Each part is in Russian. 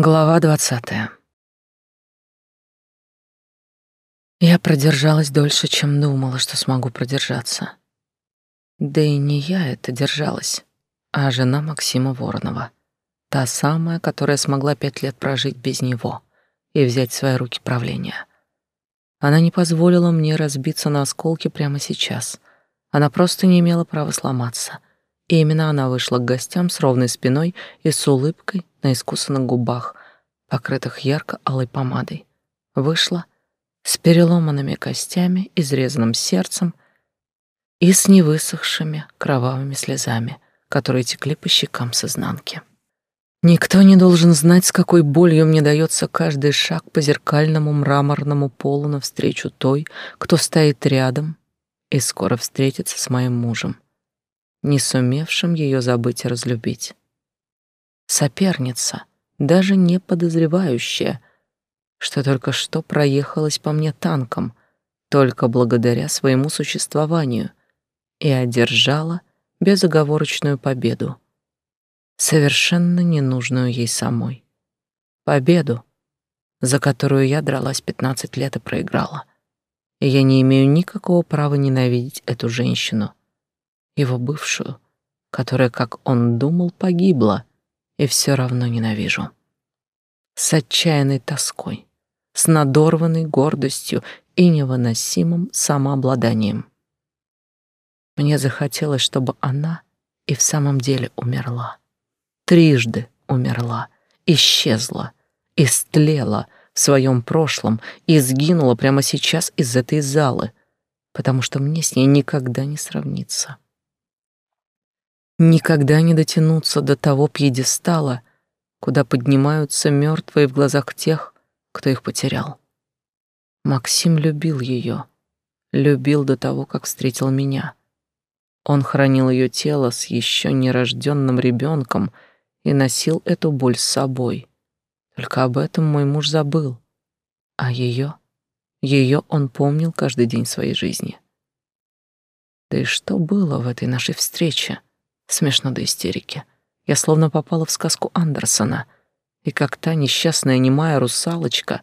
Глава двадцатая. Я продержалась дольше, чем думала, что смогу продержаться. Да и не я это держалась, а жена Максима Воронова. Та самая, которая смогла пять лет прожить без него и взять в свои руки правление. Она не позволила мне разбиться на осколки прямо сейчас. Она просто не имела права сломаться — и именно она вышла к гостям с ровной спиной и с улыбкой на искусанных губах, покрытых ярко-алой помадой. Вышла с переломанными костями, изрезанным сердцем и с невысохшими кровавыми слезами, которые текли по щекам с изнанки. Никто не должен знать, с какой болью мне дается каждый шаг по зеркальному мраморному полу навстречу той, кто стоит рядом и скоро встретится с моим мужем не сумевшим ее забыть и разлюбить. Соперница, даже не подозревающая, что только что проехалась по мне танком, только благодаря своему существованию, и одержала безоговорочную победу, совершенно ненужную ей самой. Победу, за которую я дралась пятнадцать лет и проиграла. И я не имею никакого права ненавидеть эту женщину, его бывшую, которая, как он думал, погибла, и все равно ненавижу. С отчаянной тоской, с надорванной гордостью и невыносимым самообладанием. Мне захотелось, чтобы она и в самом деле умерла. Трижды умерла, исчезла, истлела в своем прошлом и сгинула прямо сейчас из этой залы, потому что мне с ней никогда не сравнится никогда не дотянуться до того пьедестала, куда поднимаются мертвые в глазах тех, кто их потерял. Максим любил ее, любил до того, как встретил меня. Он хранил ее тело с еще нерожденным ребенком и носил эту боль с собой. Только об этом мой муж забыл. А ее, ее он помнил каждый день своей жизни. Да и что было в этой нашей встрече? Смешно до истерики. Я словно попала в сказку Андерсона. И как та несчастная немая русалочка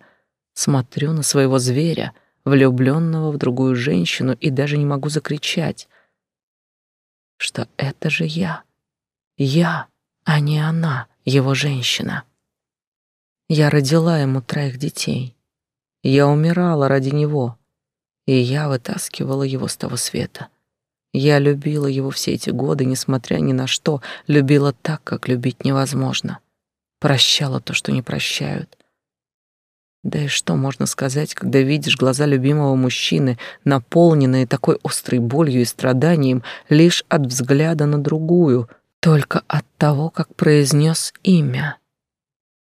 смотрю на своего зверя, влюбленного в другую женщину, и даже не могу закричать, что это же я. Я, а не она, его женщина. Я родила ему троих детей. Я умирала ради него, и я вытаскивала его с того света. Я любила его все эти годы, несмотря ни на что, любила так, как любить невозможно. Прощала то, что не прощают. Да и что можно сказать, когда видишь глаза любимого мужчины, наполненные такой острой болью и страданием лишь от взгляда на другую, только от того, как произнес имя.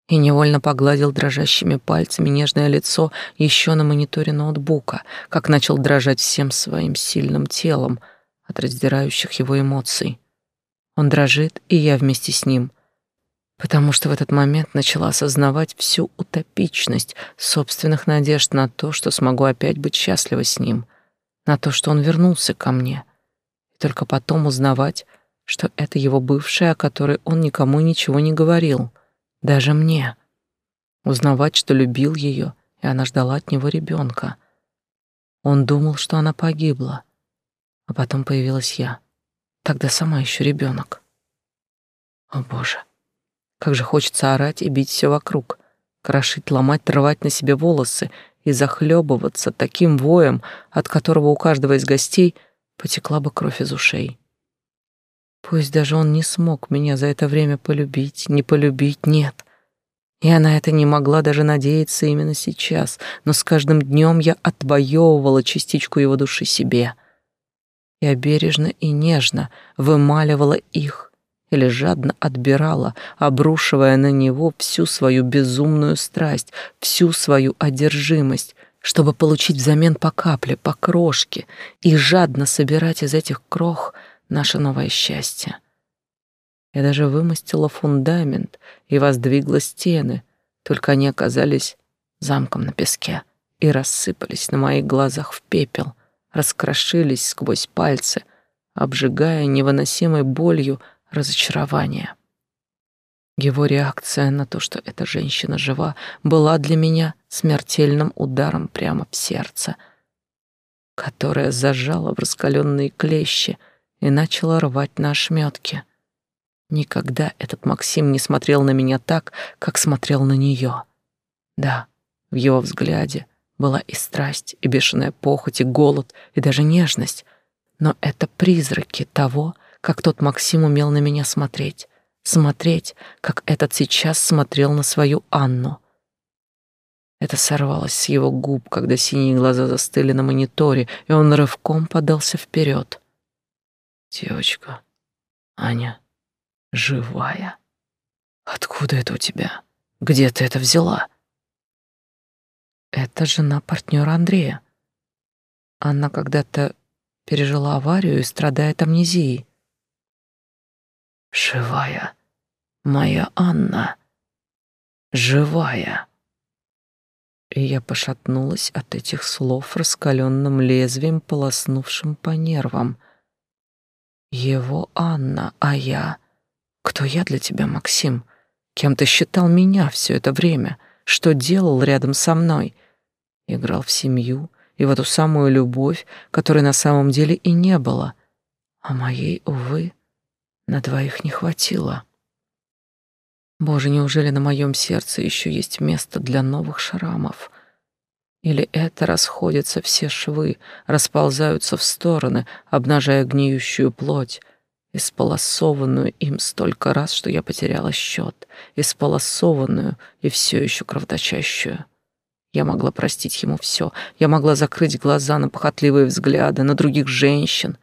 И невольно погладил дрожащими пальцами нежное лицо еще на мониторе ноутбука, как начал дрожать всем своим сильным телом — от раздирающих его эмоций. Он дрожит, и я вместе с ним, потому что в этот момент начала осознавать всю утопичность собственных надежд на то, что смогу опять быть счастлива с ним, на то, что он вернулся ко мне, и только потом узнавать, что это его бывшая, о которой он никому ничего не говорил, даже мне. Узнавать, что любил ее, и она ждала от него ребенка. Он думал, что она погибла, а потом появилась я. Тогда сама еще ребенок. О боже, как же хочется орать и бить все вокруг, крошить, ломать, рвать на себе волосы и захлебываться таким воем, от которого у каждого из гостей потекла бы кровь из ушей. Пусть даже он не смог меня за это время полюбить, не полюбить, нет. И она это не могла даже надеяться именно сейчас, но с каждым днем я отвоевывала частичку его души себе — я бережно и нежно вымаливала их или жадно отбирала, обрушивая на него всю свою безумную страсть, всю свою одержимость, чтобы получить взамен по капле, по крошке и жадно собирать из этих крох наше новое счастье. Я даже вымостила фундамент и воздвигла стены, только они оказались замком на песке и рассыпались на моих глазах в пепел — раскрошились сквозь пальцы, обжигая невыносимой болью разочарования. Его реакция на то, что эта женщина жива, была для меня смертельным ударом прямо в сердце, которое зажало в раскаленные клещи и начало рвать на ошметки. Никогда этот Максим не смотрел на меня так, как смотрел на нее. Да, в его взгляде была и страсть, и бешеная похоть, и голод, и даже нежность. Но это призраки того, как тот Максим умел на меня смотреть смотреть, как этот сейчас смотрел на свою Анну. Это сорвалось с его губ, когда синие глаза застыли на мониторе, и он рывком подался вперед. «Девочка, Аня, живая? Откуда это у тебя? Где ты это взяла?» «Это жена партнера Андрея. Она когда-то пережила аварию и страдает амнезией. Живая. Моя Анна. Живая. И я пошатнулась от этих слов раскаленным лезвием, полоснувшим по нервам. Его Анна, а я... Кто я для тебя, Максим? Кем ты считал меня все это время? Что делал рядом со мной? Играл в семью и в эту самую любовь, которой на самом деле и не было. А моей, увы, на двоих не хватило. Боже, неужели на моем сердце еще есть место для новых шрамов? Или это расходятся все швы, расползаются в стороны, обнажая гниющую плоть, исполосованную им столько раз, что я потеряла счет, исполосованную и все еще кровоточащую. Я могла простить ему все, я могла закрыть глаза на похотливые взгляды, на других женщин,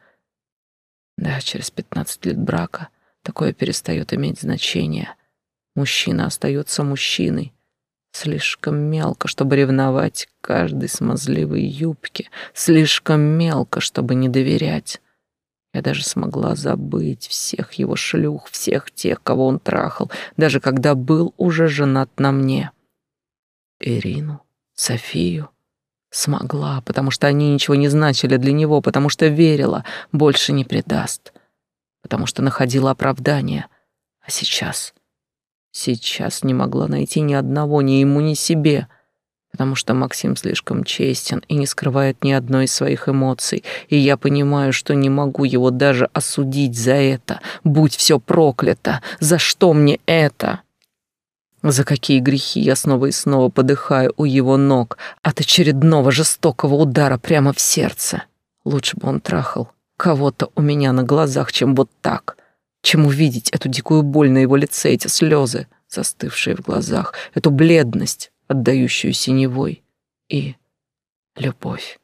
да, через пятнадцать лет брака такое перестает иметь значение. Мужчина остается мужчиной. Слишком мелко, чтобы ревновать каждой смазливой юбке. Слишком мелко, чтобы не доверять. Я даже смогла забыть всех его шлюх, всех тех, кого он трахал, даже когда был уже женат на мне. Ирину, Софию, Смогла, потому что они ничего не значили для него, потому что верила, больше не предаст, потому что находила оправдание. А сейчас... Сейчас не могла найти ни одного, ни ему, ни себе, потому что Максим слишком честен и не скрывает ни одной из своих эмоций, и я понимаю, что не могу его даже осудить за это. Будь все проклято! За что мне это?» За какие грехи я снова и снова подыхаю у его ног от очередного жестокого удара прямо в сердце. Лучше бы он трахал кого-то у меня на глазах, чем вот так, чем увидеть эту дикую боль на его лице, эти слезы, застывшие в глазах, эту бледность, отдающую синевой, и любовь,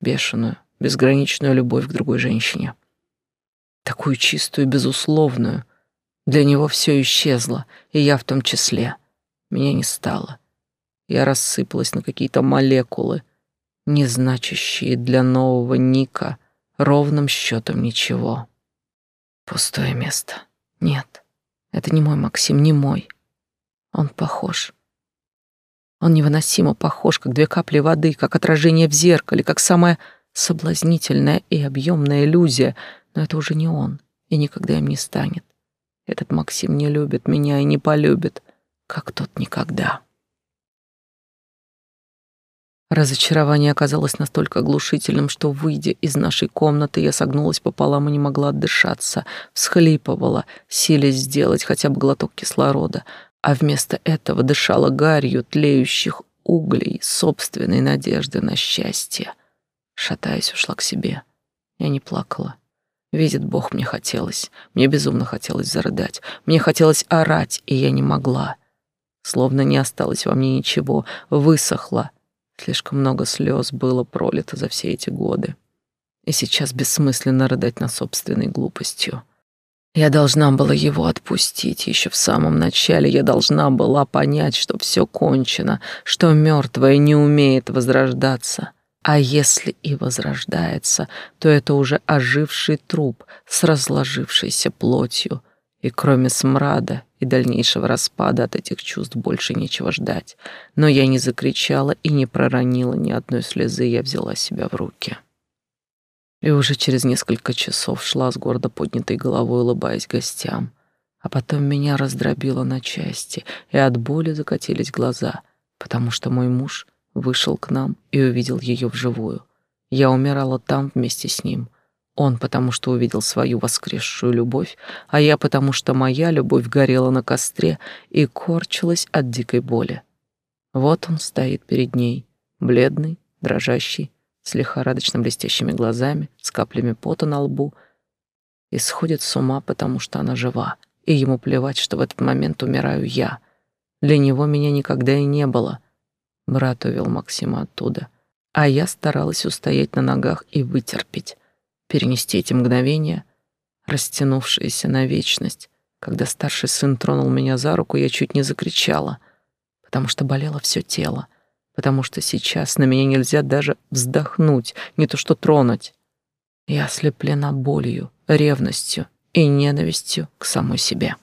бешеную, безграничную любовь к другой женщине. Такую чистую, безусловную — для него все исчезло, и я в том числе. Меня не стало. Я рассыпалась на какие-то молекулы, не значащие для нового Ника ровным счетом ничего. Пустое место. Нет, это не мой Максим, не мой. Он похож. Он невыносимо похож, как две капли воды, как отражение в зеркале, как самая соблазнительная и объемная иллюзия, но это уже не он и никогда им не станет. Этот Максим не любит меня и не полюбит, как тот никогда. Разочарование оказалось настолько оглушительным, что, выйдя из нашей комнаты, я согнулась пополам и не могла отдышаться, всхлипывала, силясь сделать хотя бы глоток кислорода, а вместо этого дышала гарью тлеющих углей собственной надежды на счастье. Шатаясь, ушла к себе. Я не плакала, Видит Бог, мне хотелось. Мне безумно хотелось зарыдать. Мне хотелось орать, и я не могла. Словно не осталось во мне ничего, высохло. Слишком много слез было пролито за все эти годы. И сейчас бессмысленно рыдать на собственной глупостью. Я должна была его отпустить еще в самом начале. Я должна была понять, что все кончено, что мертвое не умеет возрождаться. А если и возрождается, то это уже оживший труп с разложившейся плотью, и кроме смрада и дальнейшего распада от этих чувств больше нечего ждать. Но я не закричала и не проронила ни одной слезы, я взяла себя в руки. И уже через несколько часов шла с гордо поднятой головой, улыбаясь гостям. А потом меня раздробило на части, и от боли закатились глаза, потому что мой муж вышел к нам и увидел ее вживую. Я умирала там вместе с ним. Он потому что увидел свою воскресшую любовь, а я потому что моя любовь горела на костре и корчилась от дикой боли. Вот он стоит перед ней, бледный, дрожащий, с лихорадочно блестящими глазами, с каплями пота на лбу, и сходит с ума, потому что она жива, и ему плевать, что в этот момент умираю я. Для него меня никогда и не было. Брат увел Максима оттуда, а я старалась устоять на ногах и вытерпеть, перенести эти мгновения, растянувшиеся на вечность. Когда старший сын тронул меня за руку, я чуть не закричала, потому что болело все тело, потому что сейчас на меня нельзя даже вздохнуть, не то что тронуть. Я ослеплена болью, ревностью и ненавистью к самой себе.